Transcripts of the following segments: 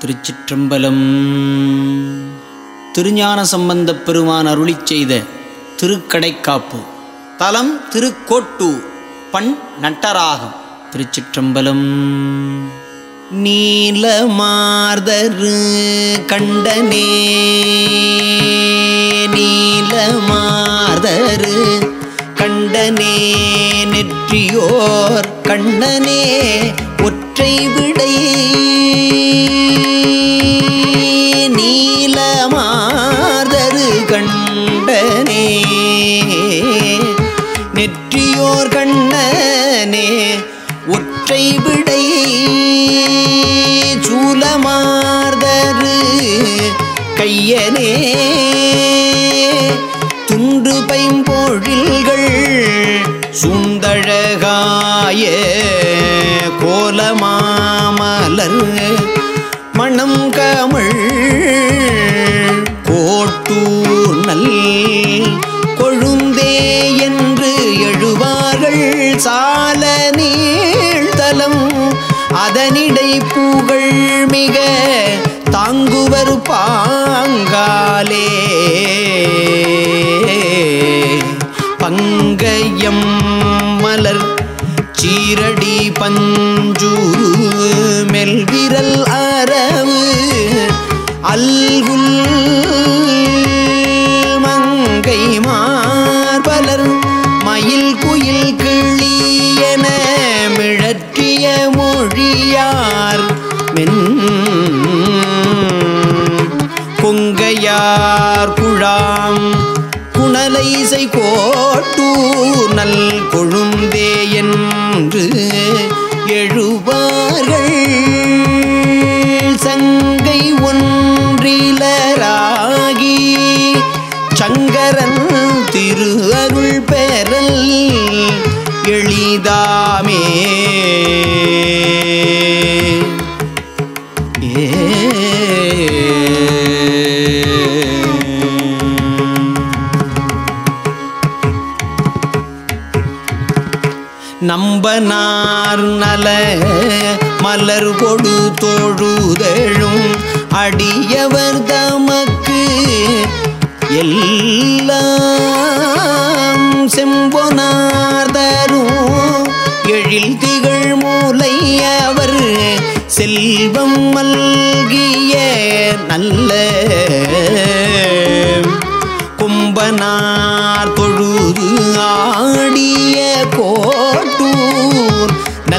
திருச்சிற்றம்பலம். திருஞான சம்பந்தப் பெருமான் அருளி செய்த திருக்கடைக்காப்பு. தலம் திருக்கோட்டூர் பண் நட்டராகம். திருச்சிற்றம்பலம். நீலமார்தரு கண்டனே நீலமார்தரு கண்டனே நெற்றியோர் கண்ணனே ஒற்றை விடை. நீலமாதரு கண்டனே நெற்றியோர் கண்ணனே ஒற்றை விடை. சூலமார்தரு கையனே துன்று பைம்பொழில்கள் சுந்தழகாயே கோலமாமலர் மணம் கமிழ் கோட்டூர் நல் கொழுந்தே என்று எழுவார்கள் சால நீழ்தலம் அதனிடை புகழ் மிக தாங்குவர் பாங்காலே. சீரடி பஞ்சூரு மெல்விரல் அரவு அல்குல் மங்கை மார்பலர் மயில் குயில் கிளியன மிழற்றிய மொழியார் மென் கொங்கையார் குழாம் குணலைசை கோட்டூர் நல் கொழுந்தே என் என்று எழுவார்கள். சங்கை ஒன்றிலராகி சங்கரன் திரு அருள் பெறல் எளிதாமே. நம்பனார் நல மலர் கொடு தோழுதழும் அடியவர்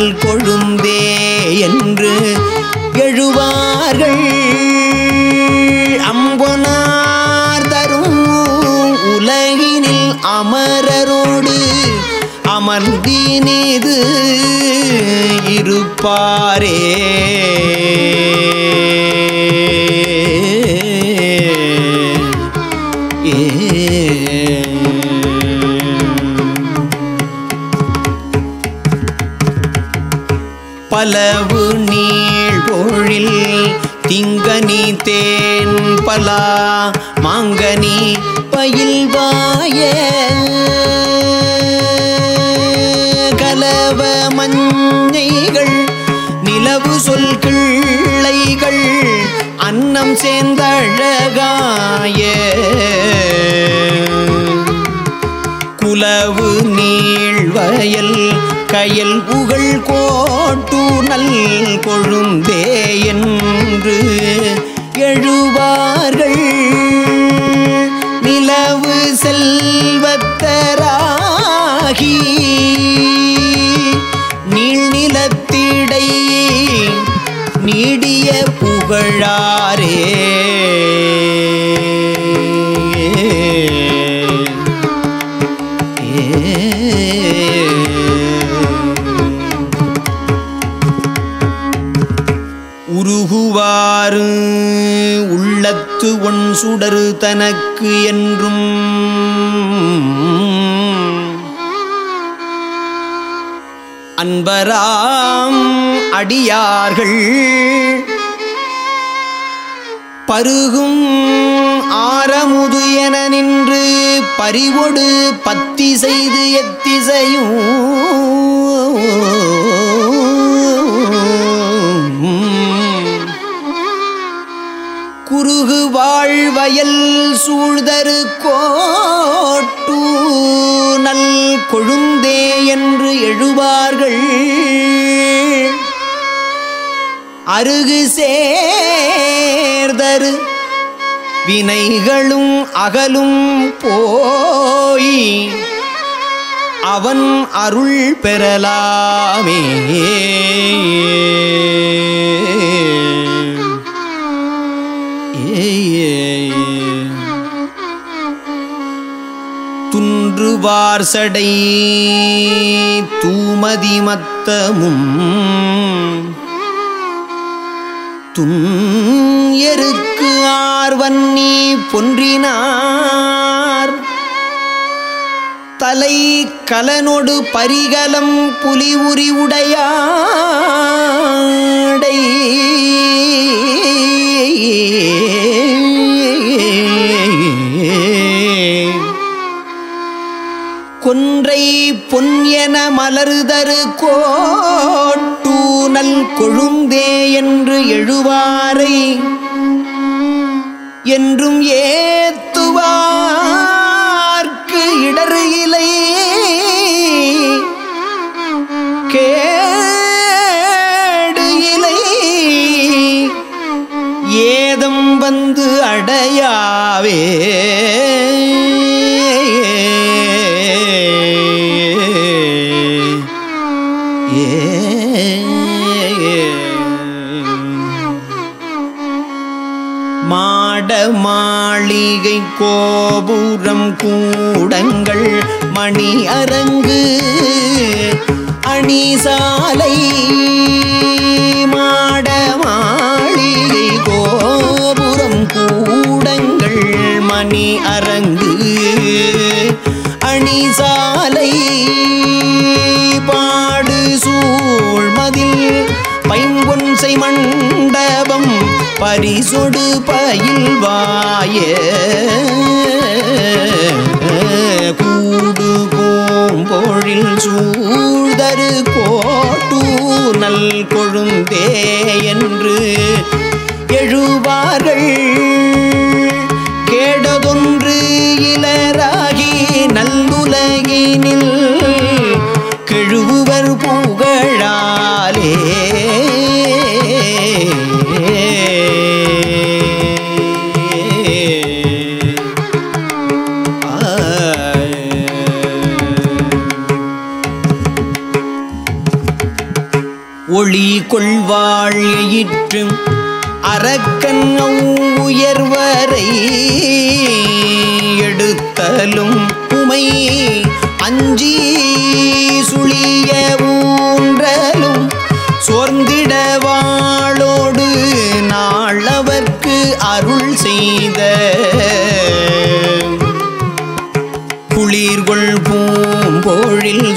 கொழுந்தே என்று எழுவார்கள். அம்பொனார் தரும் உலகினில் அமரரோடு அமர்ந்தினிது இருப்பாரே. பயில்வாய கலவ மஞ்சைகள் நிலவு சொல் கிள்ளைகள் அன்னம் சேர்ந்தழகாய குலவு நீழ்வயல் கயல் புகழ் கோட்டு நல் கொழுந்தே என்று வாழாரே. உருகுவாறு உள்ளத்து ஒன் சுடரு தனக்கு என்றும். அன்பராம் அடியார்கள் பருகும் ஆரமுது என நின்று பறிவொடு பத்தி செய்து எத்திசையும் வாழ்வயல் சூழ்தரு கோட்டு நல் கொழுந்தே என்று எழுவார்கள். அருகு சேர்தரு. வினைகளும் அகலும் போய் அவன் அருள் பெறலாமே. துன்றுவார் சடை தூமதி மத்தமும் துன்யருக்கு ஆர்வன்னி பொன்றினார். தலை கலனொடு பரிகலம் புலி உரி உடையாடை. கொன்றை பொன்யன மலருதரு கோட்டூனல் கொழுந்தே என்று எழுவாரை. என்றும் ஏத்துவார்க்கு இடறு இலை. கேடு இலை. ஏதம் வந்து அடையாவே மாளிகை கோபுரம் கூடங்கள் மணி அரங்கு அணிசாலை மாட பைம்பொன்சை மண்டபம் பரிசொடு பயில்வாய. கூடு கோம்பொழில் சூழ்தரு கோட்டு நல் கொழுந்தே என்று எழுவார்கள். ஒளி கொள்வாழியிற்று அரக்கன் உயர்வரை எடுத்தலும் உமை அஞ்சி சுழிய ஊன்றலும் சோர்ந்திட வாழோடு நாளவர்க்கு அருள் செய்த குளிர்கொள் பூம்பொழில்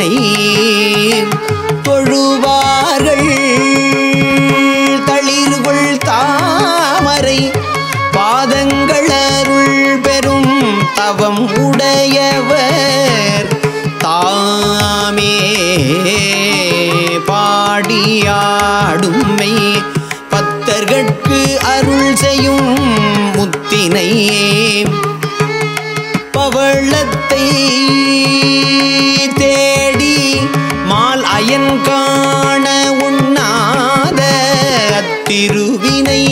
தன்னை தொழுவார்கள். தளிர்கொள் தாமரை பாதங்கள் அருள் பெறும் தவம் உடையவர். தாமே பாடியாடுமை பத்தர்கட்கு அருள் செய்யும் முத்தினை பவளத்தை தே திருவினை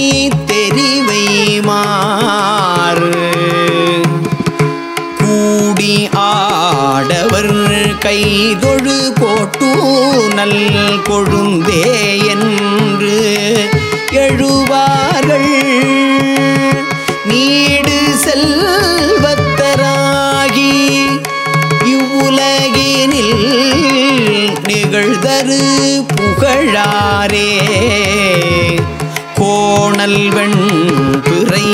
தெரிவை மாறு கூடி ஆடவர் கைதொழு கோட்டு நல் கொழுந்தே என்று எழுவார்கள். நீடு செல்வத்தராகி இவ்வுலகினில் நிகழ்தரு புகழாரே. கோணல் பிறை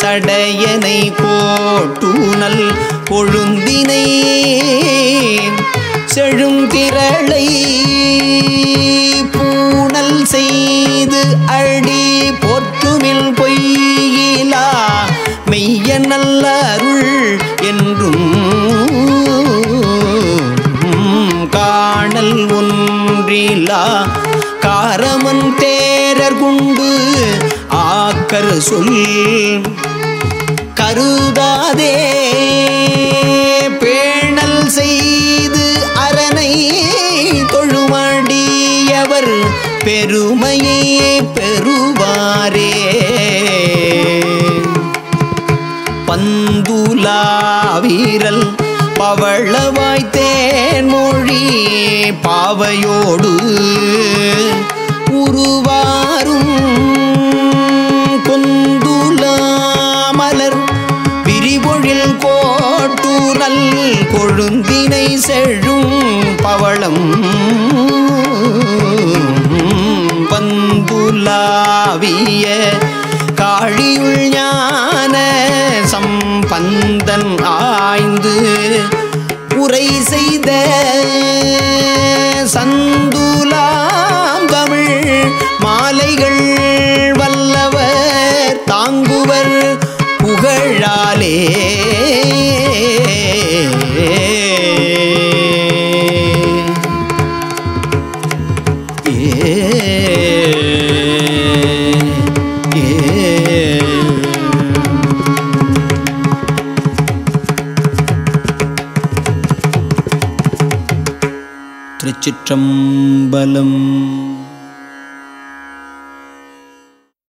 சடையனை கோட்டுனல் கொழுந்தினை செழுந்திரளை பூணல் கரு சொல் கருதாதே. பேணல் செய்து அரணை தொழுமடியவர் பெருமையை பெறுவாரே. பந்துலா வீரல் பவளவாய் தேன்மொழி பாவையோடு உருவா கொழுந்தினை செழும் பவளம். பந்துலாவிய காழியுள் ஞான சம்பந்தன் ஆய்ந்து உரை செய்த சந்துலாம் தமிழ் மாலைகள் வல்லவர் தாங்குவர் புகழாலே. திருச்சிற்றம்பலம்